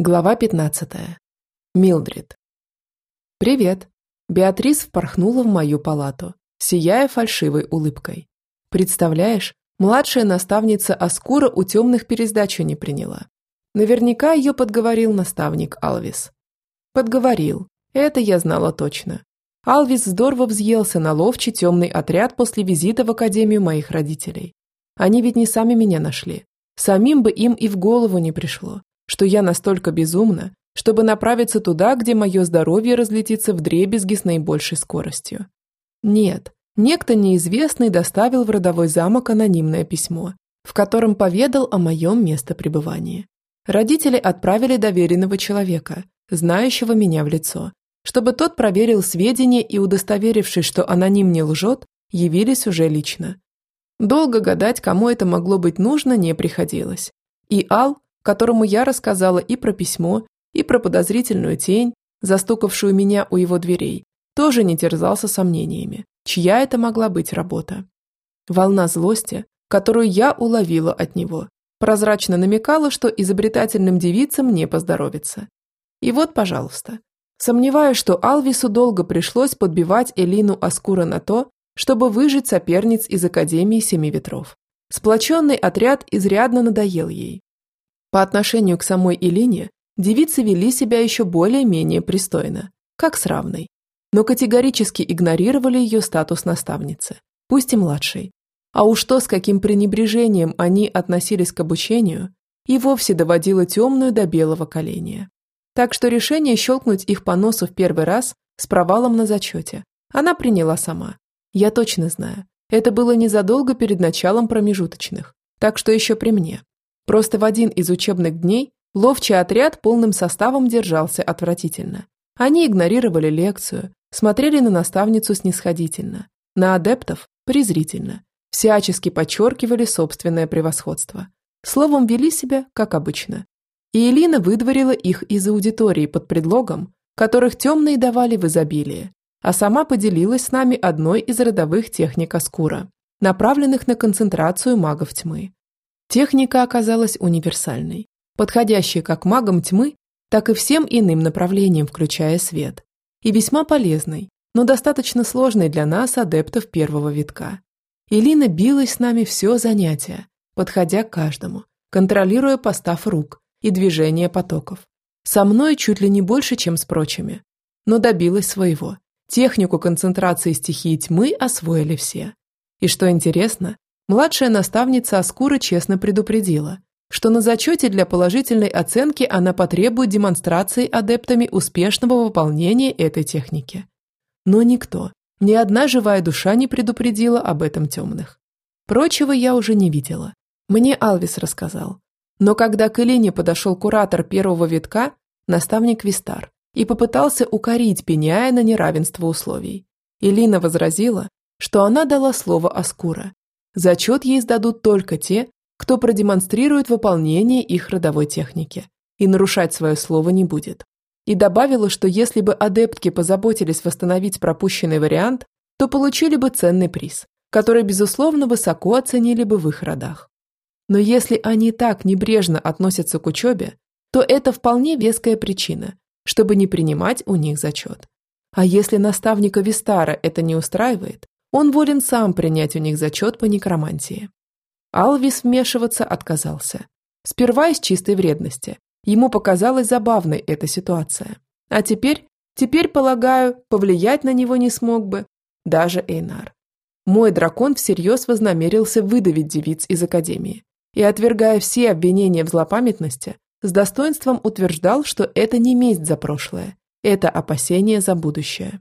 Глава 15. Милдрид. «Привет!» Беатрис впорхнула в мою палату, сияя фальшивой улыбкой. «Представляешь, младшая наставница Аскура у темных пересдачу не приняла. Наверняка ее подговорил наставник Алвис. Подговорил. Это я знала точно. Алвис здорово взъелся на ловчий темный отряд после визита в академию моих родителей. Они ведь не сами меня нашли. Самим бы им и в голову не пришло что я настолько безумна, чтобы направиться туда, где мое здоровье разлетится в дребезги с наибольшей скоростью. Нет, некто неизвестный доставил в родовой замок анонимное письмо, в котором поведал о моем местопребывании. Родители отправили доверенного человека, знающего меня в лицо, чтобы тот проверил сведения и, удостоверившись, что аноним не лжет, явились уже лично. Долго гадать, кому это могло быть нужно, не приходилось. И Ал, которому я рассказала и про письмо, и про подозрительную тень, застукавшую меня у его дверей, тоже не терзался сомнениями, чья это могла быть работа. Волна злости, которую я уловила от него, прозрачно намекала, что изобретательным девицам не поздоровится. И вот, пожалуйста. Сомневаюсь, что Алвису долго пришлось подбивать Элину Аскура на то, чтобы выжить соперниц из Академии Семи Ветров. Сплоченный отряд изрядно надоел ей, по отношению к самой Илине девицы вели себя еще более-менее пристойно, как с равной, но категорически игнорировали ее статус наставницы, пусть и младшей. А уж то, с каким пренебрежением они относились к обучению, и вовсе доводило темную до белого коленя. Так что решение щелкнуть их по носу в первый раз с провалом на зачете она приняла сама. Я точно знаю, это было незадолго перед началом промежуточных, так что еще при мне. Просто в один из учебных дней ловчий отряд полным составом держался отвратительно. Они игнорировали лекцию, смотрели на наставницу снисходительно, на адептов презрительно, всячески подчеркивали собственное превосходство. Словом, вели себя, как обычно. И Элина выдворила их из аудитории под предлогом, которых темные давали в изобилии, а сама поделилась с нами одной из родовых техник Аскура, направленных на концентрацию магов тьмы. Техника оказалась универсальной, подходящей как магам тьмы, так и всем иным направлениям, включая свет, и весьма полезной, но достаточно сложной для нас, адептов первого витка. Илина билась с нами все занятие, подходя к каждому, контролируя постав рук и движение потоков. Со мной чуть ли не больше, чем с прочими. Но добилась своего. Технику концентрации стихии тьмы освоили все. И что интересно, Младшая наставница Аскура честно предупредила, что на зачете для положительной оценки она потребует демонстрации адептами успешного выполнения этой техники. Но никто, ни одна живая душа не предупредила об этом темных. Прочего я уже не видела. Мне Алвис рассказал. Но когда к Элине подошел куратор первого витка, наставник Вистар, и попытался укорить, пеняя на неравенство условий. Элина возразила, что она дала слово Аскура, Зачет ей сдадут только те, кто продемонстрирует выполнение их родовой техники и нарушать свое слово не будет. И добавила, что если бы адептки позаботились восстановить пропущенный вариант, то получили бы ценный приз, который, безусловно, высоко оценили бы в их родах. Но если они так небрежно относятся к учебе, то это вполне веская причина, чтобы не принимать у них зачет. А если наставника Вистара это не устраивает, он волен сам принять у них зачет по некромантии. Алвис вмешиваться отказался. Сперва из чистой вредности. Ему показалась забавной эта ситуация. А теперь, теперь, полагаю, повлиять на него не смог бы даже Эйнар. Мой дракон всерьез вознамерился выдавить девиц из Академии и, отвергая все обвинения в злопамятности, с достоинством утверждал, что это не месть за прошлое, это опасение за будущее.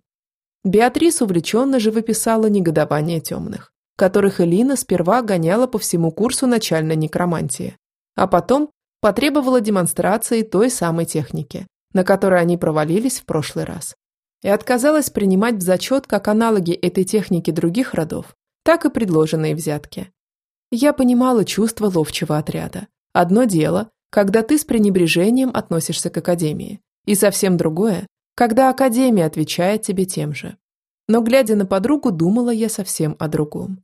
Беатрис увлеченно живописала негодование темных, которых Элина сперва гоняла по всему курсу начальной некромантии, а потом потребовала демонстрации той самой техники, на которой они провалились в прошлый раз. И отказалась принимать в зачет как аналоги этой техники других родов, так и предложенные взятки. Я понимала чувство ловчего отряда. Одно дело, когда ты с пренебрежением относишься к Академии, и совсем другое, когда Академия отвечает тебе тем же. Но, глядя на подругу, думала я совсем о другом.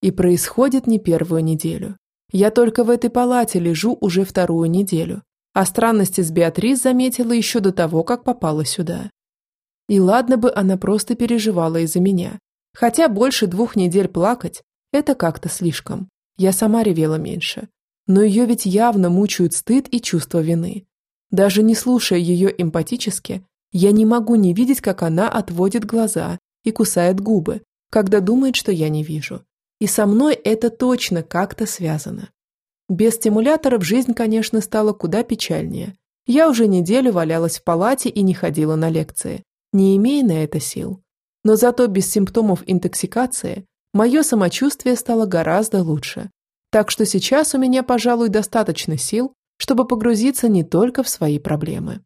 И происходит не первую неделю. Я только в этой палате лежу уже вторую неделю. а странности с Беатрис заметила еще до того, как попала сюда. И ладно бы она просто переживала из-за меня. Хотя больше двух недель плакать – это как-то слишком. Я сама ревела меньше. Но ее ведь явно мучают стыд и чувство вины. Даже не слушая ее эмпатически, я не могу не видеть, как она отводит глаза и кусает губы, когда думает, что я не вижу. И со мной это точно как-то связано. Без стимуляторов жизнь, конечно, стала куда печальнее. Я уже неделю валялась в палате и не ходила на лекции, не имея на это сил. Но зато без симптомов интоксикации мое самочувствие стало гораздо лучше. Так что сейчас у меня, пожалуй, достаточно сил, чтобы погрузиться не только в свои проблемы.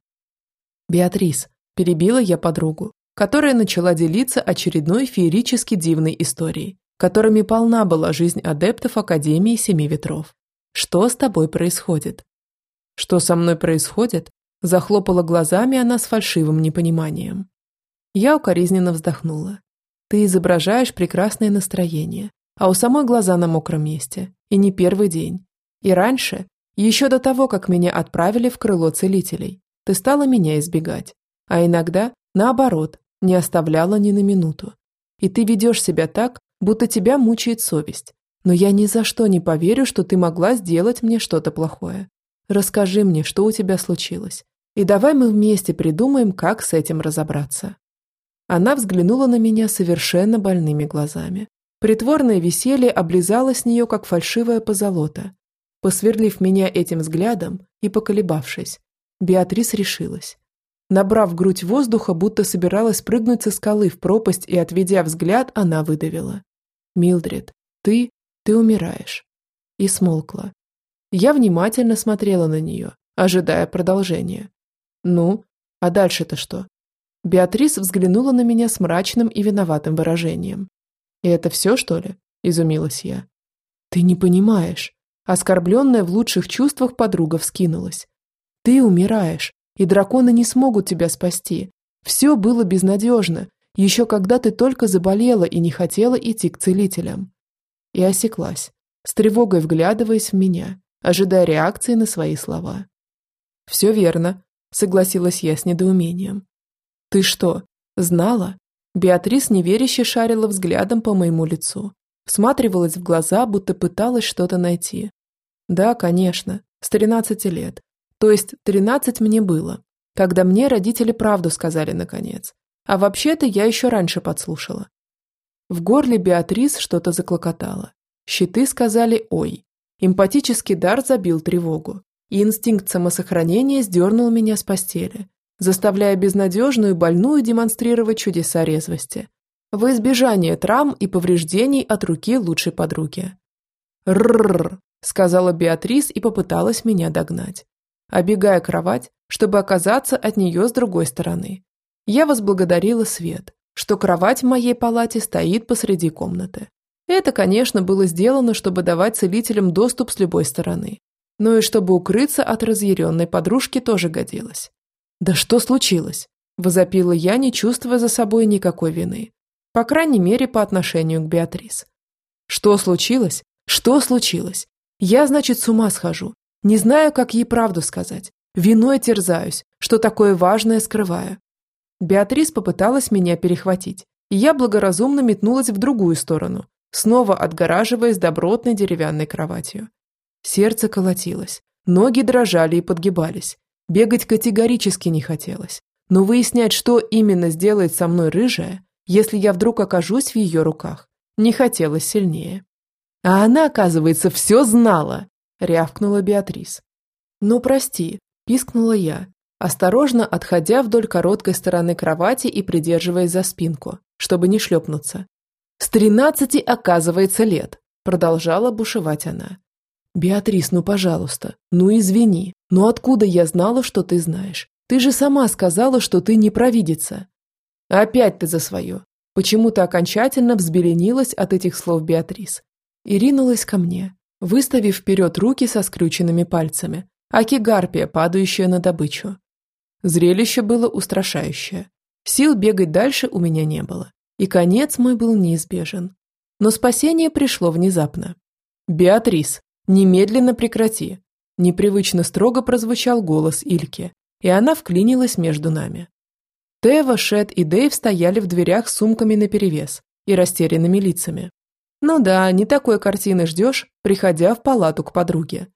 «Беатрис», – перебила я подругу, которая начала делиться очередной феерически дивной историей, которыми полна была жизнь адептов Академии Семи Ветров. Что с тобой происходит? Что со мной происходит? Захлопала глазами она с фальшивым непониманием. Я укоризненно вздохнула. Ты изображаешь прекрасное настроение, а у самой глаза на мокром месте. И не первый день. И раньше, еще до того, как меня отправили в крыло целителей, ты стала меня избегать. А иногда, наоборот, не оставляла ни на минуту. И ты ведешь себя так, будто тебя мучает совесть. Но я ни за что не поверю, что ты могла сделать мне что-то плохое. Расскажи мне, что у тебя случилось. И давай мы вместе придумаем, как с этим разобраться. Она взглянула на меня совершенно больными глазами. Притворное веселье облизало с нее, как фальшивая позолота. Посверлив меня этим взглядом и поколебавшись, Беатрис решилась. Набрав грудь воздуха, будто собиралась прыгнуть со скалы в пропасть и, отведя взгляд, она выдавила. «Милдред, ты... ты умираешь». И смолкла. Я внимательно смотрела на нее, ожидая продолжения. «Ну, а дальше-то что?» Беатрис взглянула на меня с мрачным и виноватым выражением. «И это все, что ли?» – изумилась я. «Ты не понимаешь». Оскорбленная в лучших чувствах подруга вскинулась. «Ты умираешь, и драконы не смогут тебя спасти. Все было безнадежно, еще когда ты только заболела и не хотела идти к целителям. И осеклась, с тревогой вглядываясь в меня, ожидая реакции на свои слова. «Все верно», — согласилась я с недоумением. «Ты что, знала?» Беатрис неверяще шарила взглядом по моему лицу, всматривалась в глаза, будто пыталась что-то найти. «Да, конечно, с тринадцати лет. То есть тринадцать мне было, когда мне родители правду сказали наконец. А вообще-то я еще раньше подслушала. В горле Беатрис что-то заклокотало. Щиты сказали «Ой». Эмпатический дар забил тревогу. И инстинкт самосохранения сдернул меня с постели, заставляя безнадежную больную демонстрировать чудеса резвости. В избежание травм и повреждений от руки лучшей подруги. «Ррррр», — сказала Беатрис и попыталась меня догнать обегая кровать, чтобы оказаться от нее с другой стороны. Я возблагодарила свет, что кровать в моей палате стоит посреди комнаты. Это, конечно, было сделано, чтобы давать целителям доступ с любой стороны. Но и чтобы укрыться от разъяренной подружки тоже годилось. «Да что случилось?» – возопила я, не чувствуя за собой никакой вины. По крайней мере, по отношению к Беатрис. «Что случилось? Что случилось? Я, значит, с ума схожу. Не знаю, как ей правду сказать. Виной терзаюсь, что такое важное скрываю. Беатрис попыталась меня перехватить, и я благоразумно метнулась в другую сторону, снова отгораживаясь добротной деревянной кроватью. Сердце колотилось, ноги дрожали и подгибались. Бегать категорически не хотелось, но выяснять, что именно сделает со мной рыжая, если я вдруг окажусь в ее руках, не хотелось сильнее. А она, оказывается, все знала рявкнула Беатрис. «Ну, прости», – пискнула я, осторожно отходя вдоль короткой стороны кровати и придерживаясь за спинку, чтобы не шлепнуться. «С тринадцати, оказывается, лет», – продолжала бушевать она. «Беатрис, ну, пожалуйста, ну, извини, но откуда я знала, что ты знаешь? Ты же сама сказала, что ты не провидица». «Опять ты за свое». Почему-то окончательно взбеленилась от этих слов Беатрис и ринулась ко мне, выставив вперед руки со скрюченными пальцами, аки гарпия, падающая на добычу. Зрелище было устрашающее. Сил бегать дальше у меня не было, и конец мой был неизбежен. Но спасение пришло внезапно. «Беатрис, немедленно прекрати!» Непривычно строго прозвучал голос Ильки, и она вклинилась между нами. Тева, Шет и Дэйв стояли в дверях с сумками наперевес и растерянными лицами. Ну да, не такой картины ждешь, приходя в палату к подруге.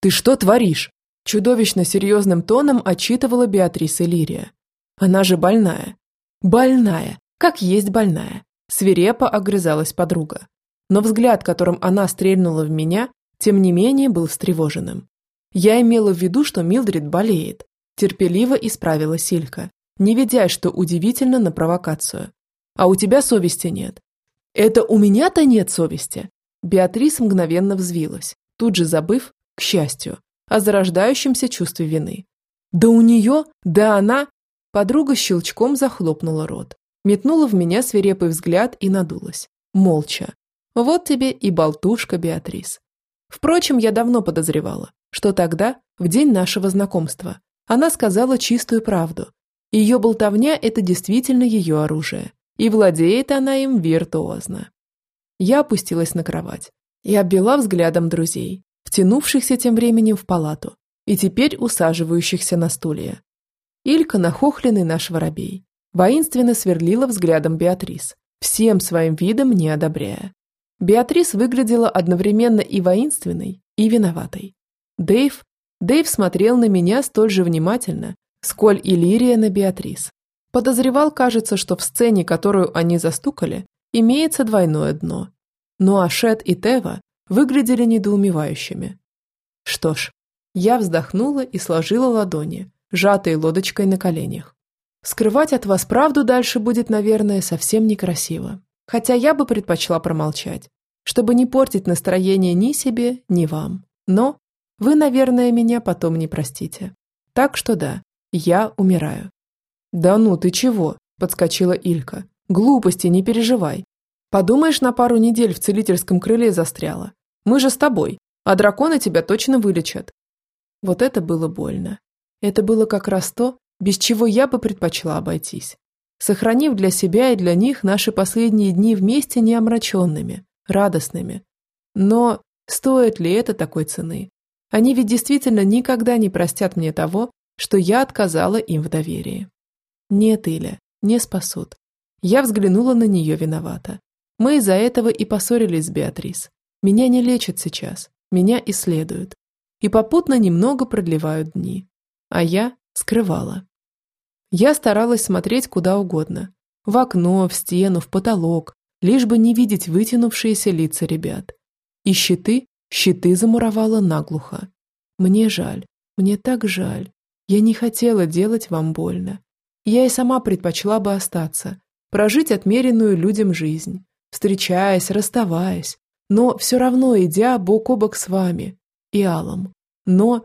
«Ты что творишь?» Чудовищно серьезным тоном отчитывала Беатриса Лирия. «Она же больная». «Больная, как есть больная», свирепо огрызалась подруга. Но взгляд, которым она стрельнула в меня, тем не менее был встревоженным. Я имела в виду, что Милдрид болеет. Терпеливо исправила Силька, не ведя, что удивительно, на провокацию. А у тебя совести нет. Это у меня-то нет совести. Беатрис мгновенно взвилась, тут же забыв, к счастью, о зарождающемся чувстве вины. Да у нее, да она... Подруга щелчком захлопнула рот, метнула в меня свирепый взгляд и надулась. Молча. Вот тебе и болтушка, Беатрис. Впрочем, я давно подозревала, что тогда, в день нашего знакомства, она сказала чистую правду. Ее болтовня – это действительно ее оружие, и владеет она им виртуозно. Я опустилась на кровать и обвела взглядом друзей, втянувшихся тем временем в палату и теперь усаживающихся на стулья. Илька, нахохленный наш воробей, воинственно сверлила взглядом Беатрис, всем своим видом не одобряя. Беатрис выглядела одновременно и воинственной, и виноватой. Дэйв, Дэйв смотрел на меня столь же внимательно, сколь и Лирия на Беатрис. Подозревал, кажется, что в сцене, которую они застукали, имеется двойное дно. Но Ашет и Тева выглядели недоумевающими. Что ж, я вздохнула и сложила ладони, сжатые лодочкой на коленях. Скрывать от вас правду дальше будет, наверное, совсем некрасиво. Хотя я бы предпочла промолчать, чтобы не портить настроение ни себе, ни вам. Но вы, наверное, меня потом не простите. Так что да, я умираю. Да ну, ты чего? Подскочила Илька. Глупости, не переживай. Подумаешь, на пару недель в целительском крыле застряла. Мы же с тобой, а драконы тебя точно вылечат. Вот это было больно. Это было как раз то, без чего я бы предпочла обойтись сохранив для себя и для них наши последние дни вместе неомраченными, радостными. Но стоит ли это такой цены? Они ведь действительно никогда не простят мне того, что я отказала им в доверии. Нет, Иля, не спасут. Я взглянула на нее виновата. Мы из-за этого и поссорились с Беатрис. Меня не лечат сейчас, меня исследуют. И попутно немного продлевают дни. А я скрывала. Я старалась смотреть куда угодно. В окно, в стену, в потолок, лишь бы не видеть вытянувшиеся лица ребят. И щиты, щиты замуровала наглухо. Мне жаль, мне так жаль. Я не хотела делать вам больно. Я и сама предпочла бы остаться, прожить отмеренную людям жизнь, встречаясь, расставаясь, но все равно идя бок о бок с вами и Алом. Но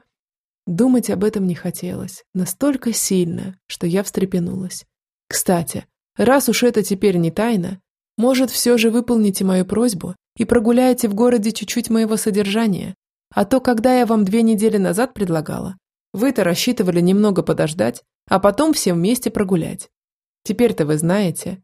Думать об этом не хотелось, настолько сильно, что я встрепенулась. Кстати, раз уж это теперь не тайна, может, все же выполните мою просьбу и прогуляете в городе чуть-чуть моего содержания, а то, когда я вам две недели назад предлагала, вы-то рассчитывали немного подождать, а потом все вместе прогулять. Теперь-то вы знаете.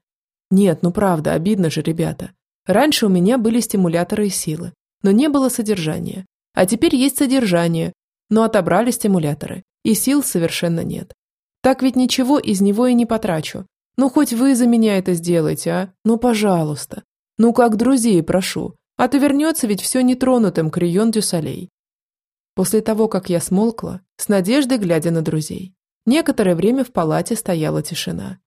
Нет, ну правда, обидно же, ребята. Раньше у меня были стимуляторы и силы, но не было содержания. А теперь есть содержание, но отобрали стимуляторы, и сил совершенно нет. Так ведь ничего из него и не потрачу. Ну, хоть вы за меня это сделайте, а? Ну, пожалуйста. Ну, как друзей прошу. А то вернется ведь все нетронутым Крион Дюсалей. После того, как я смолкла, с надеждой глядя на друзей, некоторое время в палате стояла тишина.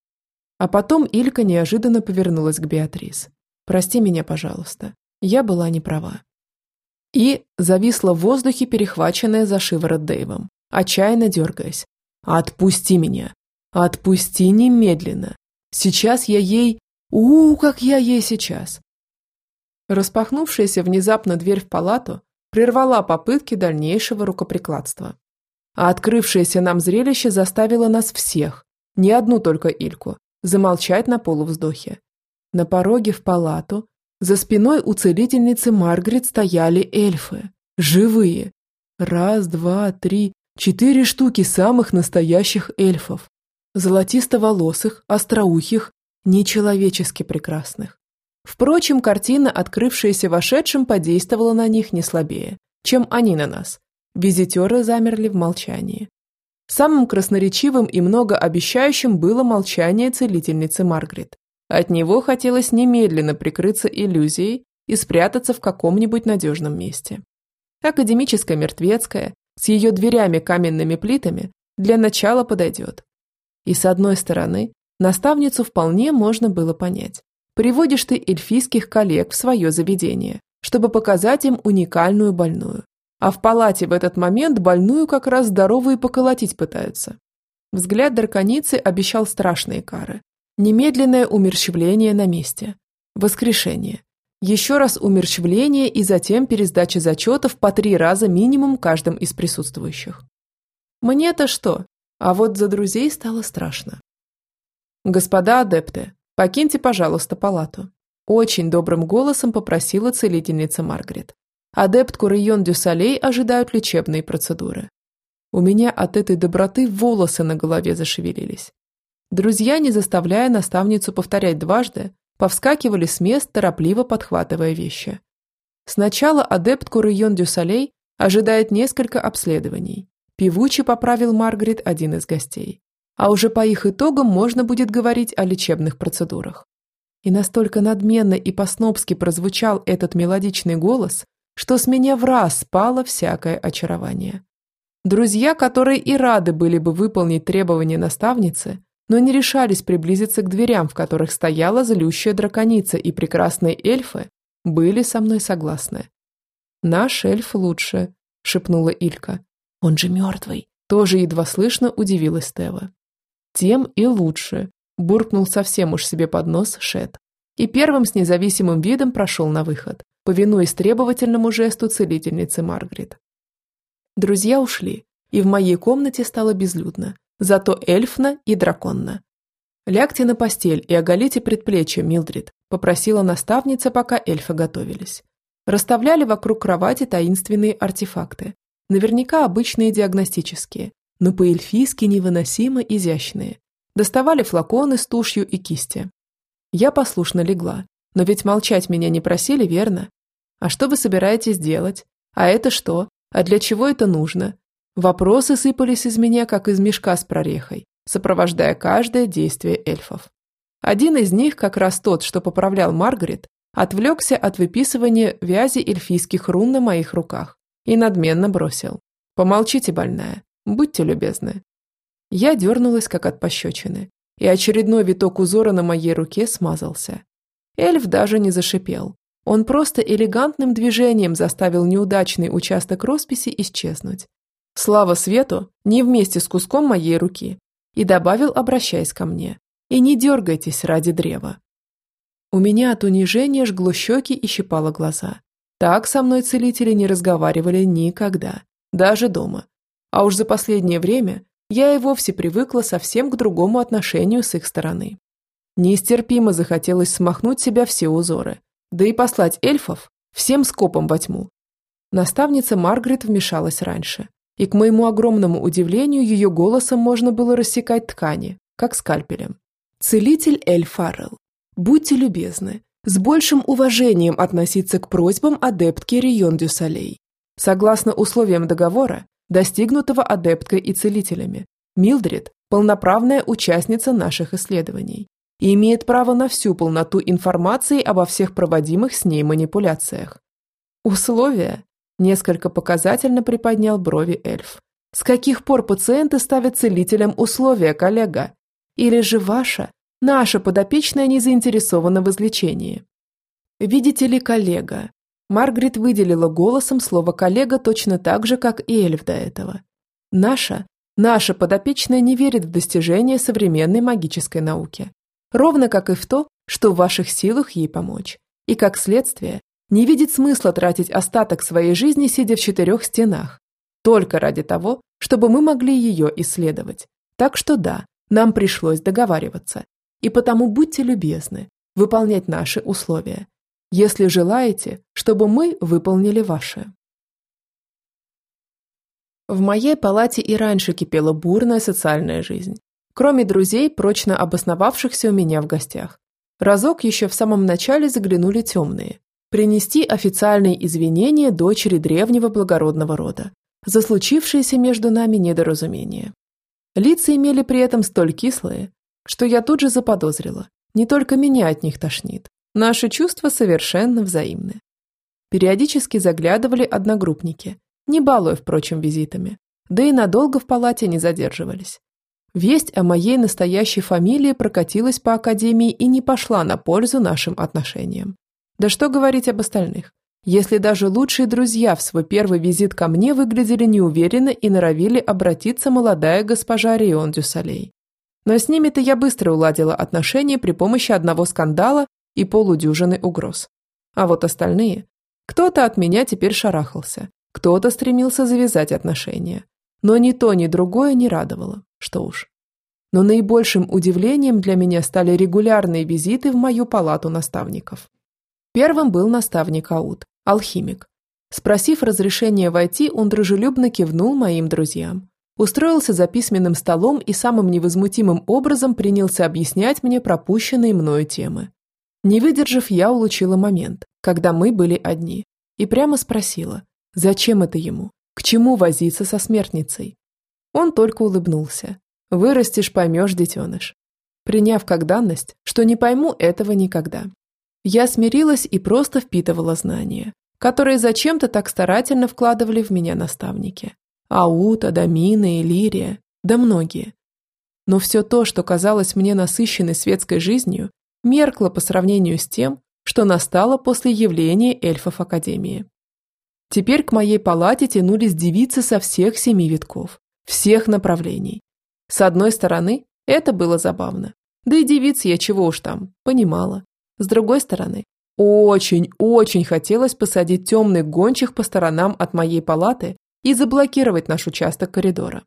А потом Илька неожиданно повернулась к Беатрис. «Прости меня, пожалуйста. Я была не права и зависла в воздухе, перехваченная за шиворот Дэйвом, отчаянно дергаясь. «Отпусти меня! Отпусти немедленно! Сейчас я ей... у, как я ей сейчас!» Распахнувшаяся внезапно дверь в палату прервала попытки дальнейшего рукоприкладства. А открывшееся нам зрелище заставило нас всех, не одну только Ильку, замолчать на полувздохе. На пороге в палату за спиной у целительницы Маргарет стояли эльфы. Живые. Раз, два, три, четыре штуки самых настоящих эльфов. Золотисто-волосых, остроухих, нечеловечески прекрасных. Впрочем, картина, открывшаяся вошедшим, подействовала на них не слабее, чем они на нас. Визитеры замерли в молчании. Самым красноречивым и многообещающим было молчание целительницы Маргарет. От него хотелось немедленно прикрыться иллюзией и спрятаться в каком-нибудь надежном месте. Академическая мертвецкая, с ее дверями каменными плитами, для начала подойдет. И с одной стороны, наставницу вполне можно было понять. Приводишь ты эльфийских коллег в свое заведение, чтобы показать им уникальную больную. А в палате в этот момент больную как раз здоровую поколотить пытаются. Взгляд драконицы обещал страшные кары. Немедленное умерщвление на месте. Воскрешение. Еще раз умерщвление и затем пересдача зачетов по три раза минимум каждым из присутствующих. Мне-то что? А вот за друзей стало страшно. Господа адепты, покиньте, пожалуйста, палату. Очень добрым голосом попросила целительница Маргарет. Адептку Район Дюсалей ожидают лечебные процедуры. У меня от этой доброты волосы на голове зашевелились. Друзья, не заставляя наставницу повторять дважды, повскакивали с мест, торопливо подхватывая вещи. Сначала адептку Район Дюсалей ожидает несколько обследований. Певучий поправил Маргарет один из гостей. А уже по их итогам можно будет говорить о лечебных процедурах. И настолько надменно и по-снобски прозвучал этот мелодичный голос, что с меня в раз спало всякое очарование. Друзья, которые и рады были бы выполнить требования наставницы, но не решались приблизиться к дверям, в которых стояла злющая драконица и прекрасные эльфы, были со мной согласны. «Наш эльф лучше», — шепнула Илька. «Он же мертвый», — тоже едва слышно удивилась Тева. «Тем и лучше», — буркнул совсем уж себе под нос Шет. И первым с независимым видом прошел на выход повинуясь требовательному жесту целительницы Маргарет. Друзья ушли, и в моей комнате стало безлюдно, зато эльфно и драконно. «Лягте на постель и оголите предплечье, Милдрид», попросила наставница, пока эльфы готовились. Расставляли вокруг кровати таинственные артефакты, наверняка обычные диагностические, но по-эльфийски невыносимо изящные. Доставали флаконы с тушью и кисти. Я послушно легла, но ведь молчать меня не просили, верно? А что вы собираетесь делать? А это что? А для чего это нужно? Вопросы сыпались из меня, как из мешка с прорехой, сопровождая каждое действие эльфов. Один из них, как раз тот, что поправлял Маргарет, отвлекся от выписывания вязи эльфийских рун на моих руках и надменно бросил. «Помолчите, больная, будьте любезны». Я дернулась, как от пощечины, и очередной виток узора на моей руке смазался. Эльф даже не зашипел. Он просто элегантным движением заставил неудачный участок росписи исчезнуть. Слава свету, не вместе с куском моей руки. И добавил, обращаясь ко мне. И не дергайтесь ради древа. У меня от унижения жгло щеки и щипало глаза. Так со мной целители не разговаривали никогда, даже дома. А уж за последнее время я и вовсе привыкла совсем к другому отношению с их стороны. Нестерпимо захотелось смахнуть себя все узоры, да и послать эльфов всем скопом во тьму. Наставница Маргарет вмешалась раньше, и, к моему огромному удивлению, ее голосом можно было рассекать ткани, как скальпелем. «Целитель Эль Фаррелл, будьте любезны, с большим уважением относиться к просьбам адептки Рион Дюсалей. Согласно условиям договора, достигнутого адепткой и целителями, Милдред – полноправная участница наших исследований и имеет право на всю полноту информации обо всех проводимых с ней манипуляциях. Условия? Несколько показательно приподнял брови эльф. С каких пор пациенты ставят целителям условия, коллега? Или же ваша, наша подопечная не заинтересована в излечении? Видите ли, коллега? Маргарет выделила голосом слово «коллега» точно так же, как и эльф до этого. Наша, наша подопечная не верит в достижения современной магической науки ровно как и в то, что в ваших силах ей помочь. И, как следствие, не видит смысла тратить остаток своей жизни, сидя в четырех стенах, только ради того, чтобы мы могли ее исследовать. Так что да, нам пришлось договариваться. И потому будьте любезны выполнять наши условия, если желаете, чтобы мы выполнили ваши. В моей палате и раньше кипела бурная социальная жизнь кроме друзей, прочно обосновавшихся у меня в гостях. Разок еще в самом начале заглянули темные. Принести официальные извинения дочери древнего благородного рода. за случившееся между нами недоразумение. Лица имели при этом столь кислые, что я тут же заподозрила. Не только меня от них тошнит. Наши чувства совершенно взаимны. Периодически заглядывали одногруппники, не балуя, впрочем, визитами, да и надолго в палате не задерживались. Весть о моей настоящей фамилии прокатилась по академии и не пошла на пользу нашим отношениям. Да что говорить об остальных? Если даже лучшие друзья в свой первый визит ко мне выглядели неуверенно и норовили обратиться молодая госпожа Рион Дюсалей. Но с ними-то я быстро уладила отношения при помощи одного скандала и полудюжины угроз. А вот остальные... Кто-то от меня теперь шарахался, кто-то стремился завязать отношения. Но ни то, ни другое не радовало, что уж. Но наибольшим удивлением для меня стали регулярные визиты в мою палату наставников. Первым был наставник Аут, алхимик. Спросив разрешения войти, он дружелюбно кивнул моим друзьям. Устроился за письменным столом и самым невозмутимым образом принялся объяснять мне пропущенные мною темы. Не выдержав, я улучила момент, когда мы были одни, и прямо спросила, зачем это ему, к чему возиться со смертницей. Он только улыбнулся. «Вырастешь, поймешь, детеныш». Приняв как данность, что не пойму этого никогда. Я смирилась и просто впитывала знания, которые зачем-то так старательно вкладывали в меня наставники. Аута, Дамина, Лирия, да многие. Но все то, что казалось мне насыщенной светской жизнью, меркло по сравнению с тем, что настало после явления эльфов Академии. Теперь к моей палате тянулись девицы со всех семи витков, всех направлений. С одной стороны, это было забавно. Да и девиц я чего уж там, понимала. С другой стороны, очень-очень хотелось посадить темных гончих по сторонам от моей палаты и заблокировать наш участок коридора.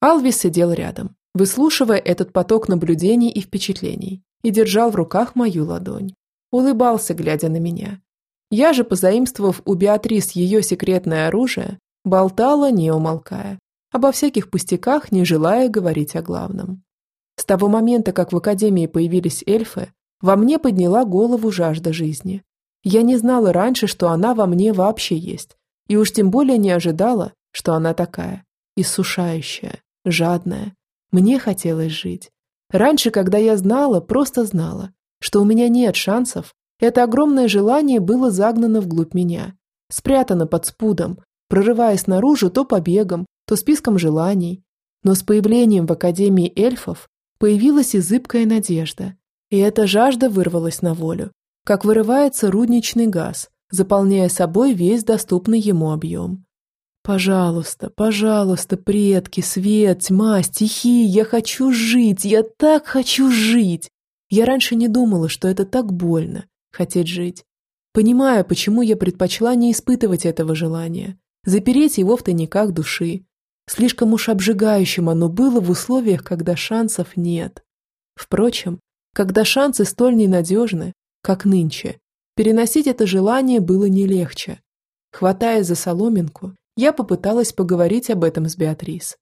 Алвис сидел рядом, выслушивая этот поток наблюдений и впечатлений, и держал в руках мою ладонь. Улыбался, глядя на меня. Я же, позаимствовав у Беатрис ее секретное оружие, болтала, не умолкая, обо всяких пустяках, не желая говорить о главном. С того момента, как в Академии появились эльфы, во мне подняла голову жажда жизни. Я не знала раньше, что она во мне вообще есть, и уж тем более не ожидала, что она такая, иссушающая, жадная. Мне хотелось жить. Раньше, когда я знала, просто знала, что у меня нет шансов, это огромное желание было загнано вглубь меня, спрятано под спудом, прорываясь наружу то побегом, то списком желаний. Но с появлением в Академии эльфов появилась и зыбкая надежда, и эта жажда вырвалась на волю, как вырывается рудничный газ, заполняя собой весь доступный ему объем. «Пожалуйста, пожалуйста, предки, свет, тьма, стихии, я хочу жить, я так хочу жить!» Я раньше не думала, что это так больно – хотеть жить. Понимаю, почему я предпочла не испытывать этого желания, запереть его в тайниках души, Слишком уж обжигающим оно было в условиях, когда шансов нет. Впрочем, когда шансы столь ненадежны, как нынче, переносить это желание было не легче. Хватаясь за соломинку, я попыталась поговорить об этом с Беатрис.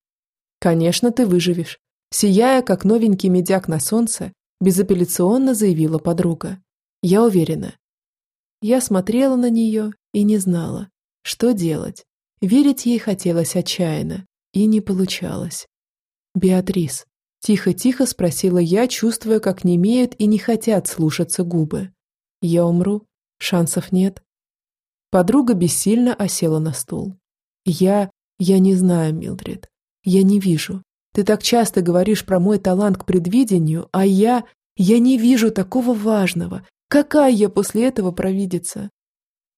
«Конечно, ты выживешь», сияя, как новенький медяк на солнце, безапелляционно заявила подруга. «Я уверена». Я смотрела на нее и не знала, что делать. Верить ей хотелось отчаянно, и не получалось. «Беатрис», – тихо-тихо спросила я, чувствуя, как не имеют и не хотят слушаться губы. «Я умру? Шансов нет?» Подруга бессильно осела на стул. «Я... я не знаю, Милдред. Я не вижу. Ты так часто говоришь про мой талант к предвидению, а я... я не вижу такого важного. Какая я после этого провидица?»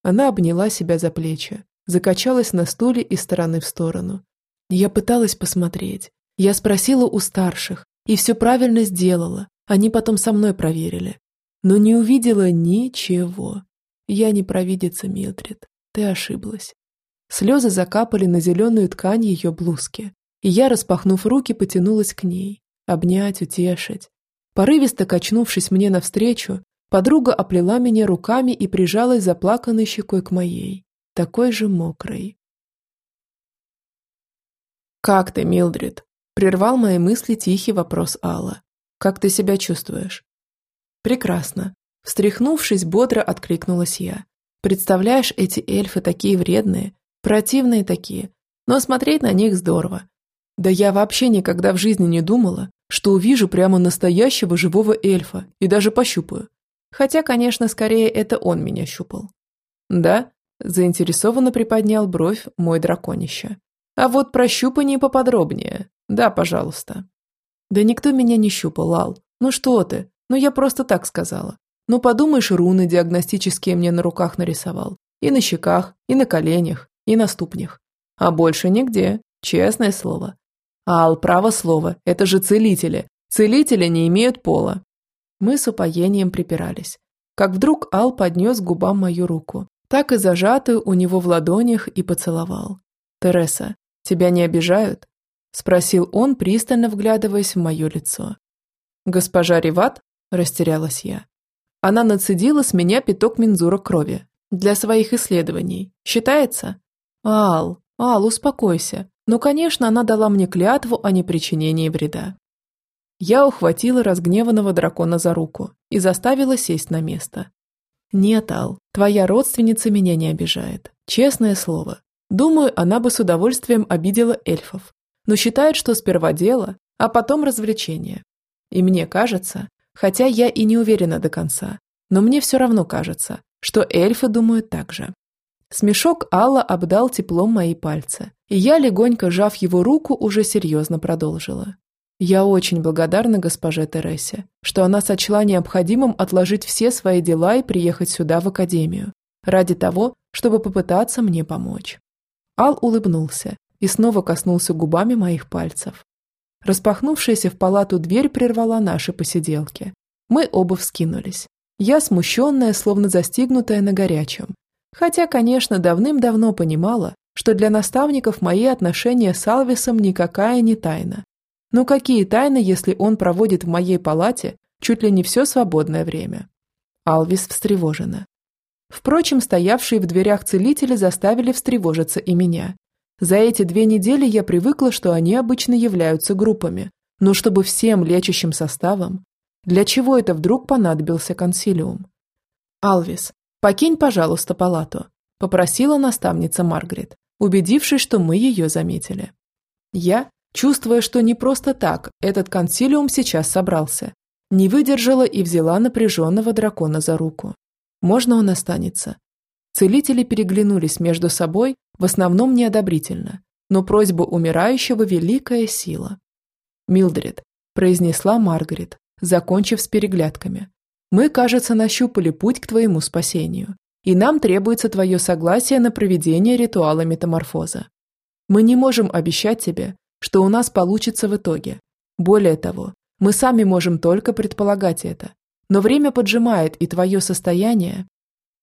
Она обняла себя за плечи, закачалась на стуле из стороны в сторону, я пыталась посмотреть. Я спросила у старших, и все правильно сделала. Они потом со мной проверили. Но не увидела ничего. Я не провидица, Милдрид. Ты ошиблась. Слезы закапали на зеленую ткань ее блузки, и я, распахнув руки, потянулась к ней. Обнять, утешить. Порывисто качнувшись мне навстречу, подруга оплела меня руками и прижалась заплаканной щекой к моей, такой же мокрой. «Как ты, Милдрид?» – прервал мои мысли тихий вопрос Алла. «Как ты себя чувствуешь?» «Прекрасно». Встряхнувшись, бодро откликнулась я. Представляешь, эти эльфы такие вредные, противные такие, но смотреть на них здорово. Да я вообще никогда в жизни не думала, что увижу прямо настоящего живого эльфа и даже пощупаю. Хотя, конечно, скорее это он меня щупал. Да, заинтересованно приподнял бровь мой драконище. А вот про щупание поподробнее. Да, пожалуйста. Да никто меня не щупал, Лал. Ну что ты? Ну я просто так сказала. Ну подумаешь, руны диагностические мне на руках нарисовал. И на щеках, и на коленях, и на ступнях. А больше нигде, честное слово. Ал, право слово, это же целители. Целители не имеют пола. Мы с упоением припирались. Как вдруг Ал поднес к губам мою руку, так и зажатую у него в ладонях и поцеловал. «Тереса, тебя не обижают?» – спросил он, пристально вглядываясь в мое лицо. «Госпожа Риват?» – растерялась я. Она нацедила с меня пяток мензура крови. Для своих исследований. Считается? Ал, Ал, успокойся. Ну, конечно, она дала мне клятву о непричинении вреда. Я ухватила разгневанного дракона за руку и заставила сесть на место. «Нет, Ал, твоя родственница меня не обижает. Честное слово. Думаю, она бы с удовольствием обидела эльфов. Но считает, что сперва дело, а потом развлечение. И мне кажется, хотя я и не уверена до конца, но мне все равно кажется, что эльфы думают так же. Смешок Алла обдал теплом мои пальцы, и я, легонько жав его руку, уже серьезно продолжила. Я очень благодарна госпоже Тересе, что она сочла необходимым отложить все свои дела и приехать сюда, в академию, ради того, чтобы попытаться мне помочь. Ал улыбнулся и снова коснулся губами моих пальцев. Распахнувшаяся в палату дверь прервала наши посиделки. Мы оба вскинулись. Я смущенная, словно застигнутая на горячем. Хотя, конечно, давным-давно понимала, что для наставников мои отношения с Алвисом никакая не тайна. Но какие тайны, если он проводит в моей палате чуть ли не все свободное время? Алвис встревожена. Впрочем, стоявшие в дверях целители заставили встревожиться и меня. За эти две недели я привыкла, что они обычно являются группами, но чтобы всем лечащим составом, для чего это вдруг понадобился консилиум? «Алвис, покинь, пожалуйста, палату», – попросила наставница Маргарет, убедившись, что мы ее заметили. Я, чувствуя, что не просто так этот консилиум сейчас собрался, не выдержала и взяла напряженного дракона за руку. «Можно он останется?» Целители переглянулись между собой, в основном неодобрительно, но просьба умирающего – великая сила. «Милдред», – произнесла Маргарет, закончив с переглядками. «Мы, кажется, нащупали путь к твоему спасению, и нам требуется твое согласие на проведение ритуала метаморфоза. Мы не можем обещать тебе, что у нас получится в итоге. Более того, мы сами можем только предполагать это. Но время поджимает, и твое состояние...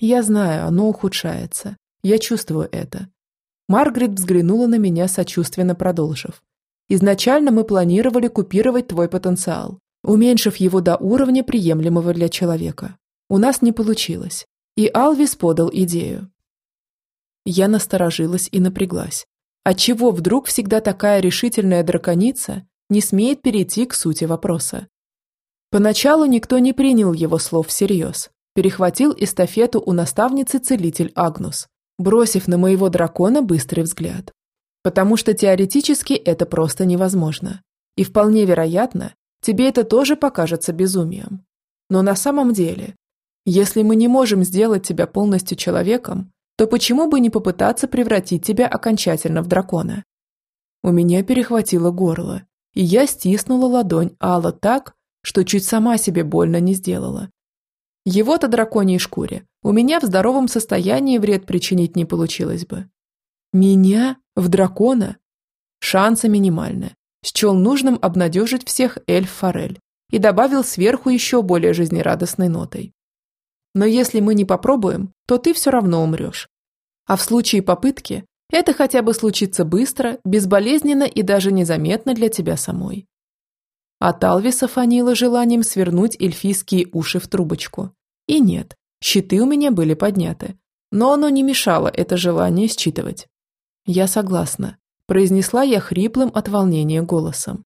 Я знаю, оно ухудшается. Я чувствую это. Маргарет взглянула на меня, сочувственно продолжив. Изначально мы планировали купировать твой потенциал, уменьшив его до уровня, приемлемого для человека. У нас не получилось. И Алвис подал идею. Я насторожилась и напряглась. Отчего вдруг всегда такая решительная драконица не смеет перейти к сути вопроса? Поначалу никто не принял его слов всерьез. Перехватил эстафету у наставницы целитель Агнус, бросив на моего дракона быстрый взгляд. Потому что теоретически это просто невозможно. И вполне вероятно, тебе это тоже покажется безумием. Но на самом деле, если мы не можем сделать тебя полностью человеком, то почему бы не попытаться превратить тебя окончательно в дракона? У меня перехватило горло, и я стиснула ладонь Алла так, что чуть сама себе больно не сделала. Его-то драконьей шкуре у меня в здоровом состоянии вред причинить не получилось бы. Меня? В дракона? Шансы минимальны. Счел нужным обнадежить всех эльф-форель и добавил сверху еще более жизнерадостной нотой. Но если мы не попробуем, то ты все равно умрешь. А в случае попытки это хотя бы случится быстро, безболезненно и даже незаметно для тебя самой. А Талвиса фанила желанием свернуть эльфийские уши в трубочку. И нет, щиты у меня были подняты, но оно не мешало это желание считывать. «Я согласна», – произнесла я хриплым от волнения голосом.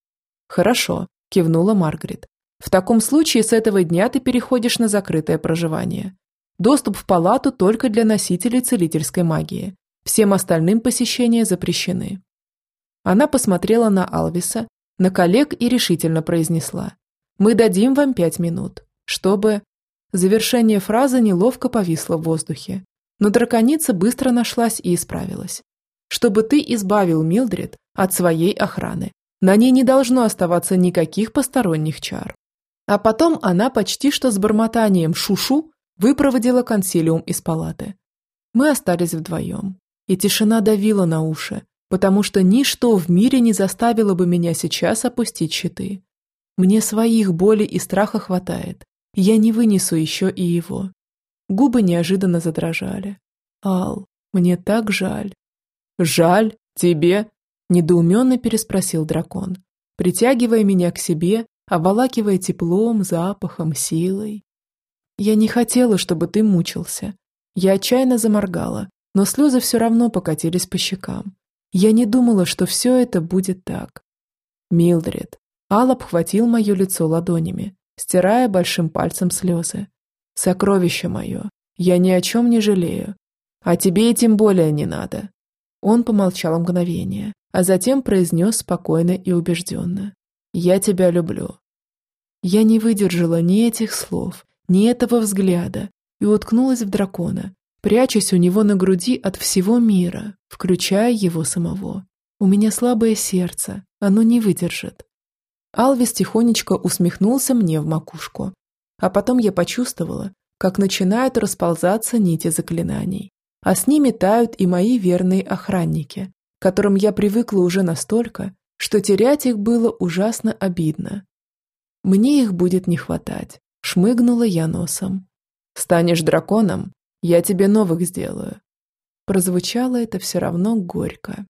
«Хорошо», – кивнула Маргарет. «В таком случае с этого дня ты переходишь на закрытое проживание. Доступ в палату только для носителей целительской магии. Всем остальным посещения запрещены. Она посмотрела на Алвиса, на коллег и решительно произнесла. «Мы дадим вам пять минут, чтобы...» Завершение фразы неловко повисло в воздухе, но драконица быстро нашлась и исправилась. «Чтобы ты избавил Милдрид от своей охраны. На ней не должно оставаться никаких посторонних чар». А потом она почти что с бормотанием «шушу» выпроводила консилиум из палаты. Мы остались вдвоем, и тишина давила на уши, потому что ничто в мире не заставило бы меня сейчас опустить щиты. Мне своих болей и страха хватает, я не вынесу еще и его. Губы неожиданно задрожали. «Ал, мне так жаль». «Жаль? Тебе?» – недоуменно переспросил дракон, притягивая меня к себе, обволакивая теплом, запахом, силой. «Я не хотела, чтобы ты мучился». Я отчаянно заморгала, но слезы все равно покатились по щекам. Я не думала, что все это будет так. Милдред. Ал обхватил мое лицо ладонями, стирая большим пальцем слезы. «Сокровище мое, я ни о чем не жалею. А тебе и тем более не надо». Он помолчал мгновение, а затем произнес спокойно и убежденно. «Я тебя люблю». Я не выдержала ни этих слов, ни этого взгляда и уткнулась в дракона, прячась у него на груди от всего мира, включая его самого. У меня слабое сердце, оно не выдержит. Алвис тихонечко усмехнулся мне в макушку. А потом я почувствовала, как начинают расползаться нити заклинаний. А с ними тают и мои верные охранники, к которым я привыкла уже настолько, что терять их было ужасно обидно. Мне их будет не хватать, шмыгнула я носом. Станешь драконом, я тебе новых сделаю. Прозвучало это все равно горько.